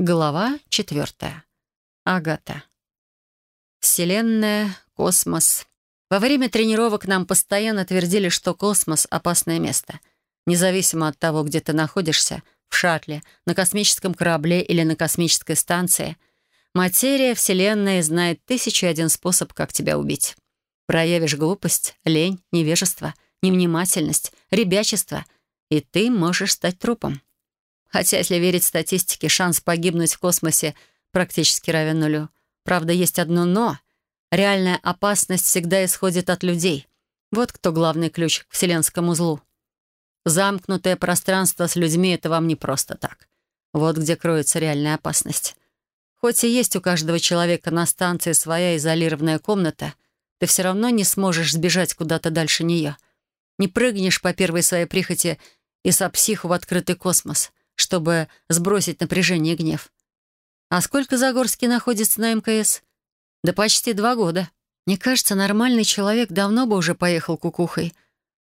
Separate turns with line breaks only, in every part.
Глава четвертая. Агата. Вселенная, космос. Во время тренировок нам постоянно твердили, что космос — опасное место. Независимо от того, где ты находишься, в шаттле, на космическом корабле или на космической станции, материя Вселенной знает тысячу и один способ, как тебя убить. Проявишь глупость, лень, невежество, невнимательность, ребячество, и ты можешь стать трупом. Хотя, если верить статистике, шанс погибнуть в космосе практически равен нулю. Правда, есть одно «но». Реальная опасность всегда исходит от людей. Вот кто главный ключ к вселенскому злу. Замкнутое пространство с людьми — это вам не просто так. Вот где кроется реальная опасность. Хоть и есть у каждого человека на станции своя изолированная комната, ты все равно не сможешь сбежать куда-то дальше нее. Не прыгнешь по первой своей прихоти и со психу в открытый космос чтобы сбросить напряжение и гнев. А сколько Загорский находится на МКС? Да почти два года. Мне кажется, нормальный человек давно бы уже поехал кукухой.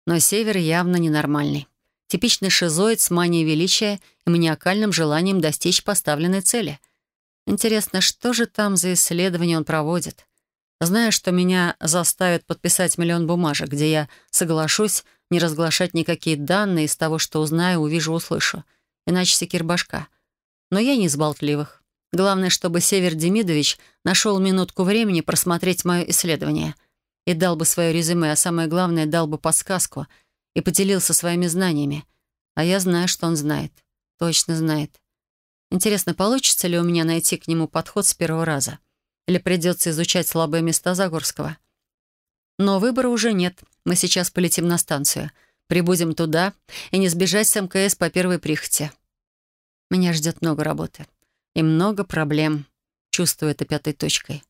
Но Север явно ненормальный. Типичный шизоид с манией величия и маниакальным желанием достичь поставленной цели. Интересно, что же там за исследование он проводит? Зная, что меня заставят подписать миллион бумажек, где я соглашусь не разглашать никакие данные из того, что узнаю, увижу, услышу иначе секир башка. Но я не из болтливых. Главное, чтобы Север Демидович нашел минутку времени просмотреть мое исследование и дал бы свое резюме, а самое главное, дал бы подсказку и поделился своими знаниями. А я знаю, что он знает. Точно знает. Интересно, получится ли у меня найти к нему подход с первого раза? Или придется изучать слабые места Загорского? Но выбора уже нет. Мы сейчас полетим на станцию — Прибудем туда и не сбежать с МКС по первой прихоти. Меня ждет много работы и много проблем. Чувствую это пятой точкой.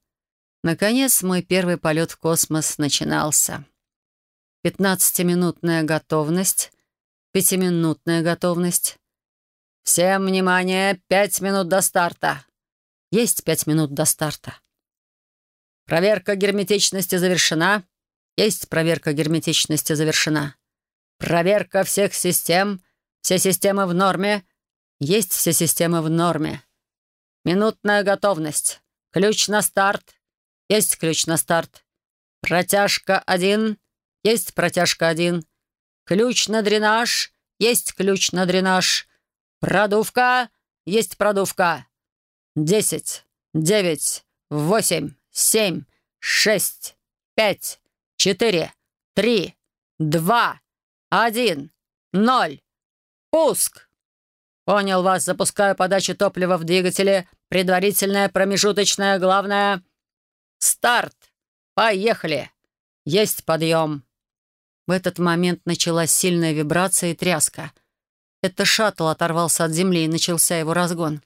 Наконец, мой первый полет в космос начинался. Пятнадцатиминутная готовность, пятиминутная готовность. «Всем внимание! Пять минут до старта!» Есть пять минут до старта. Проверка герметичности завершена. Есть проверка герметичности завершена. Проверка всех систем. Все системы в норме. Есть все системы в норме. Минутная готовность. Ключ на старт. Есть ключ на старт. Протяжка один. Есть протяжка один. Ключ на дренаж. Есть ключ на дренаж. Продувка. Есть продувка. Десять. Девять. Восемь. Семь. Шесть. Пять. Четыре. Три. Два. Один. Ноль. Пуск. Понял вас. Запускаю подачу топлива в двигателе. Предварительная, промежуточная, главное. Старт. Поехали. Есть подъем. В этот момент началась сильная вибрация и тряска. Это шаттл оторвался от земли и начался его разгон.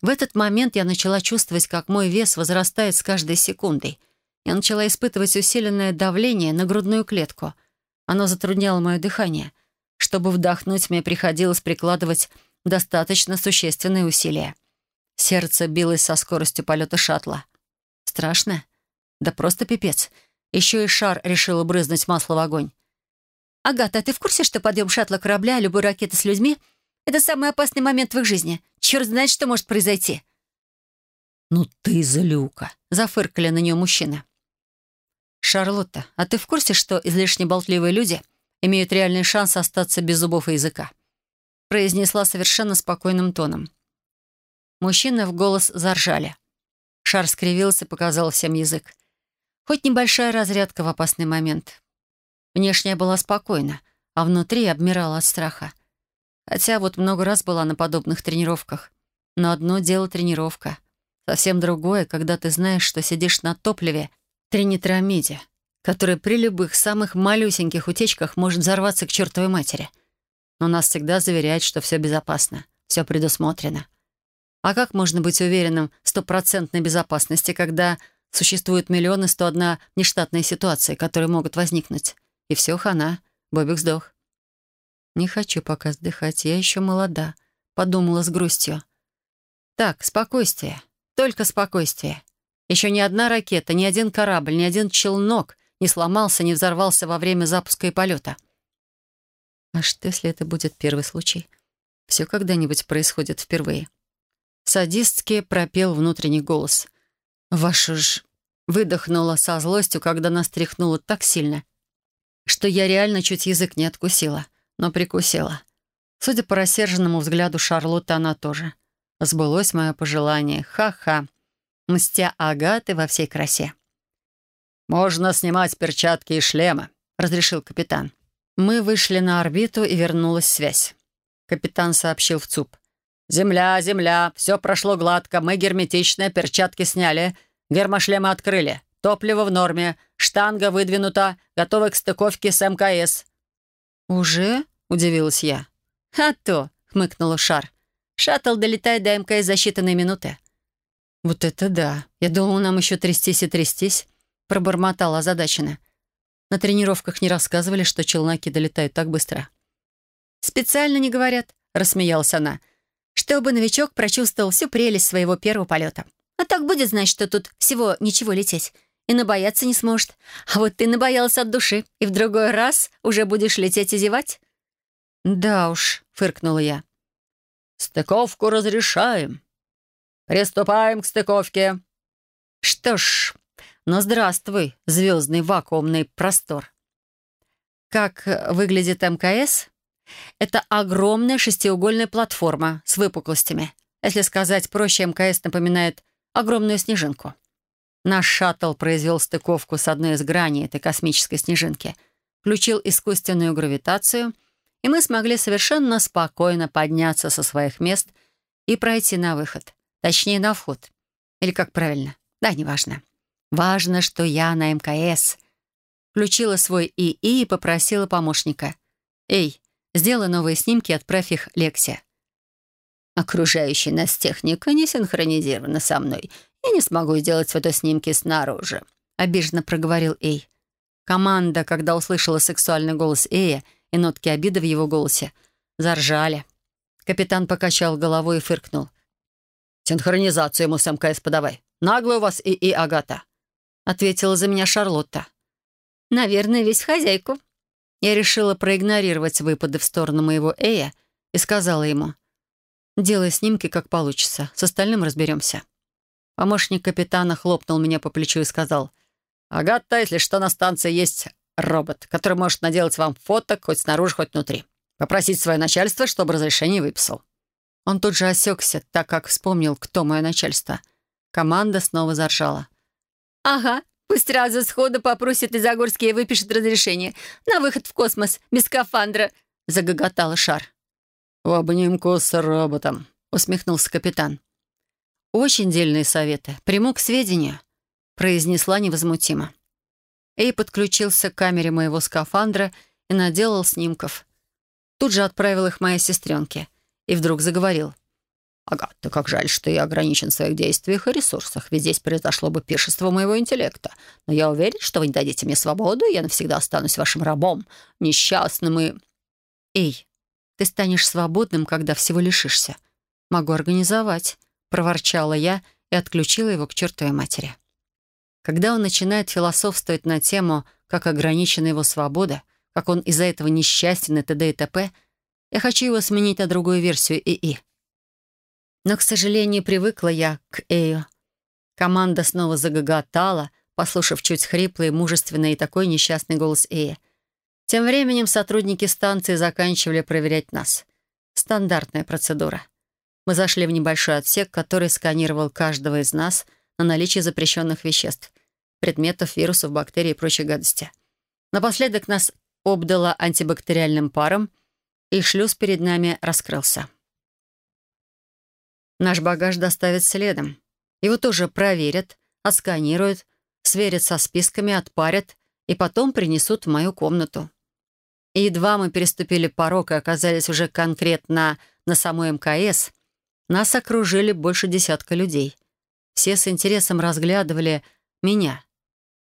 В этот момент я начала чувствовать, как мой вес возрастает с каждой секундой. Я начала испытывать усиленное давление на грудную клетку — оно затрудняло мое дыхание. Чтобы вдохнуть, мне приходилось прикладывать достаточно существенные усилия. Сердце билось со скоростью полета шаттла. Страшно? Да просто пипец. Еще и шар решил брызнуть масло в огонь. «Агата, а ты в курсе, что подъем шаттла корабля, любой ракеты с людьми — это самый опасный момент в их жизни? Черт знает, что может произойти!» «Ну ты злюка!» — зафыркали на нее мужчины. «Шарлотта, а ты в курсе, что излишне болтливые люди имеют реальный шанс остаться без зубов и языка?» произнесла совершенно спокойным тоном. Мужчины в голос заржали. Шар скривился показал всем язык. Хоть небольшая разрядка в опасный момент. Внешне я была спокойна, а внутри обмирала от страха. Хотя вот много раз была на подобных тренировках. Но одно дело тренировка. Совсем другое, когда ты знаешь, что сидишь на топливе — тринитрамиде, который при любых самых малюсеньких утечках может взорваться к чертовой матери. Но нас всегда заверяют, что все безопасно, все предусмотрено. А как можно быть уверенным в стопроцентной безопасности, когда существует миллионы сто одна нештатные ситуации, которые могут возникнуть? И все, хана, Бобик сдох. «Не хочу пока сдыхать, я еще молода», — подумала с грустью. «Так, спокойствие, только спокойствие. Еще ни одна ракета, ни один корабль, ни один челнок не сломался, не взорвался во время запуска и полета. А что, если это будет первый случай? Все когда-нибудь происходит впервые. Садистски пропел внутренний голос. «Вашу ж...» Выдохнула со злостью, когда нас тряхнуло так сильно, что я реально чуть язык не откусила, но прикусила. Судя по рассерженному взгляду Шарлотты, она тоже. Сбылось мое пожелание. Ха-ха. Мстя Агаты во всей красе. «Можно снимать перчатки и шлемы», — разрешил капитан. Мы вышли на орбиту, и вернулась связь. Капитан сообщил в ЦУП. «Земля, земля, все прошло гладко, мы герметичные, перчатки сняли, гермошлемы открыли, топливо в норме, штанга выдвинута, готовы к стыковке с МКС». «Уже?» — удивилась я.
«А то!» — хмыкнула Шар. «Шаттл долетает до МКС за считанные минуты».
«Вот это да! Я думала, нам еще трястись и трястись», — пробормотала озадаченно. На тренировках не рассказывали, что челноки долетают так быстро.
«Специально не говорят», — рассмеялась она, «чтобы новичок прочувствовал всю прелесть своего первого полета. А так будет знать, что тут всего ничего лететь. И набояться не сможет. А вот ты набоялась от души, и в другой раз уже будешь лететь и зевать».
«Да уж», — фыркнула я.
«Стыковку разрешаем. Приступаем к стыковке».
«Что ж, ну здравствуй, звездный вакуумный простор». Как выглядит МКС? Это огромная шестиугольная платформа с выпуклостями. Если сказать проще, МКС напоминает огромную снежинку. Наш шаттл произвел стыковку с одной из граней этой космической снежинки, включил искусственную гравитацию — и мы смогли совершенно спокойно подняться со своих мест и пройти на выход. Точнее, на вход. Или как правильно? Да, неважно. Важно, что я на МКС. Включила свой ИИ и попросила помощника. «Эй, сделай новые снимки и отправь их Лексе».
«Окружающая нас техника не синхронизирована со мной. Я не смогу сделать фотоснимки снаружи», —
обиженно проговорил Эй. Команда, когда услышала сексуальный голос Эя, и нотки обиды в его голосе. Заржали. Капитан покачал головой и фыркнул.
«Синхронизацию ему с МКС подавай. Нагло у вас и и Агата», —
ответила за меня Шарлотта.
«Наверное, весь хозяйку».
Я решила проигнорировать выпады в сторону моего Эя и сказала ему, «Делай снимки, как получится. С остальным разберемся». Помощник капитана хлопнул меня по плечу и сказал,
«Агата, если что, на станции есть робот, который может наделать вам фоток хоть снаружи, хоть внутри. Попросить свое начальство, чтобы разрешение выписал».
Он тут же осекся, так как вспомнил, кто мое начальство. Команда снова заржала.
«Ага, пусть сразу сходу попросит Изагорский и выпишет разрешение на выход в космос без скафандра», — загоготала Шар.
«В обнимку с роботом», — усмехнулся капитан.
«Очень дельные советы. Приму к сведению», — произнесла невозмутимо. Эй подключился к камере моего скафандра и наделал снимков. Тут же отправил их моей сестренке. И вдруг заговорил.
«Агата, как жаль, что я ограничен в своих действиях и ресурсах, ведь здесь произошло бы пиршество моего интеллекта. Но я уверен, что вы не дадите мне свободу, и я навсегда останусь вашим рабом, несчастным и...»
«Эй, ты станешь свободным, когда всего лишишься. Могу организовать», — проворчала я и отключила его к чертовой матери. Когда он начинает философствовать на тему, как ограничена его свобода, как он из-за этого несчастен и т.д. и т.п., я хочу его сменить на другую версию ИИ. Но, к сожалению, привыкла я к Эю. Команда снова загоготала, послушав чуть хриплый, мужественный и такой несчастный голос Эя. Тем временем сотрудники станции заканчивали проверять нас. Стандартная процедура. Мы зашли в небольшой отсек, который сканировал каждого из нас на наличие запрещенных веществ предметов, вирусов, бактерий и прочей гадости. Напоследок нас обдало антибактериальным паром, и шлюз перед нами раскрылся. Наш багаж доставят следом. Его тоже проверят, отсканируют, сверят со списками, отпарят и потом принесут в мою комнату. И едва мы переступили порог и оказались уже конкретно на самой МКС, нас окружили больше десятка людей. Все с интересом разглядывали меня.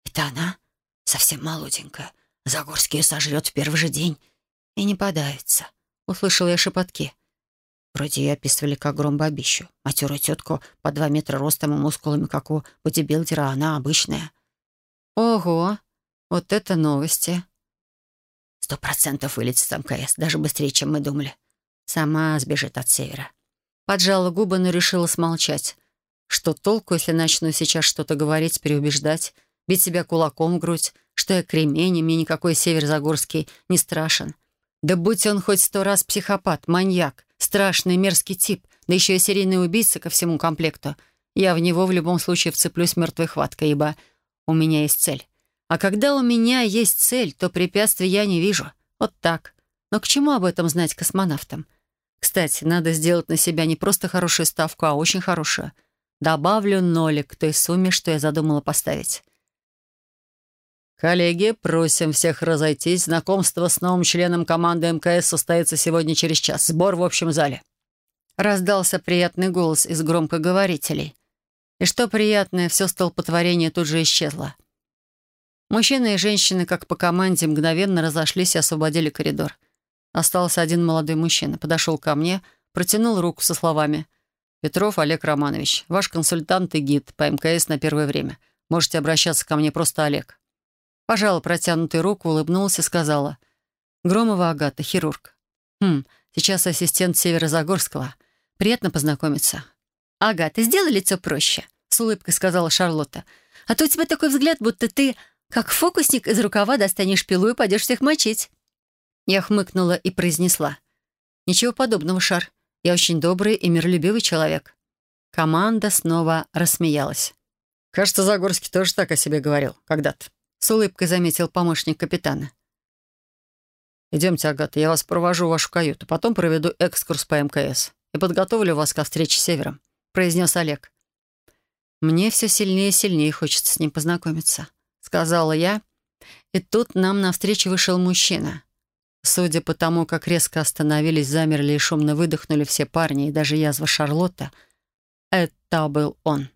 «Это она? Совсем молоденькая. Загорский ее сожрет в первый же день. И не подавится», — услышала я шепотки. Вроде ее описывали как громбабищу. Матерую тетку по два метра ростом и мускулами, как у бодибилдера, она обычная.
«Ого! Вот это новости!»
«Сто процентов вылетит с МКС, даже быстрее, чем мы думали. Сама сбежит от севера».
Поджала губы, но решила смолчать. Что толку, если начну сейчас что-то говорить, переубеждать, бить себя кулаком в грудь, что я кремень, и мне никакой Север Загорский не страшен. Да будь он хоть сто раз психопат, маньяк, страшный мерзкий тип, да еще и серийный убийца ко всему комплекту, я в него в любом случае вцеплюсь мертвой хваткой, ибо у меня есть цель. А когда у меня есть цель, то препятствий я не вижу. Вот так. Но к чему об этом знать космонавтам? Кстати, надо сделать на себя не просто хорошую ставку, а очень хорошую. Добавлю нолик к той сумме, что я задумала поставить. «Коллеги, просим всех разойтись. Знакомство с новым членом команды МКС состоится сегодня через час. Сбор в общем зале». Раздался приятный голос из громкоговорителей. И что приятное, все столпотворение тут же исчезло. Мужчины и женщины, как по команде, мгновенно разошлись и освободили коридор. Остался один молодой мужчина. Подошел ко мне, протянул руку со словами. «Петров Олег Романович, ваш консультант и гид по МКС на первое время. Можете обращаться ко мне просто Олег». Пожала протянутую руку, улыбнулась и сказала. «Громова Агата, хирург». «Хм, сейчас ассистент Северозагорского. Приятно познакомиться».
«Агата, сделай лицо проще», — с улыбкой сказала Шарлотта. «А то у тебя такой взгляд, будто ты, как фокусник, из рукава достанешь пилу и пойдешь всех мочить».
Я хмыкнула и произнесла. «Ничего подобного, Шар. Я очень добрый и миролюбивый человек». Команда снова рассмеялась. «Кажется, Загорский тоже так о себе говорил когда-то», — с улыбкой заметил помощник капитана. «Идемте, Агата, я вас провожу в вашу каюту, потом проведу экскурс по МКС и подготовлю вас ко встрече с Севером», — произнес Олег. «Мне все сильнее и сильнее хочется с ним познакомиться», — сказала я. И тут нам навстречу вышел мужчина. Судя по тому, как резко остановились, замерли и шумно выдохнули все парни, и даже язва Шарлотта, это был он.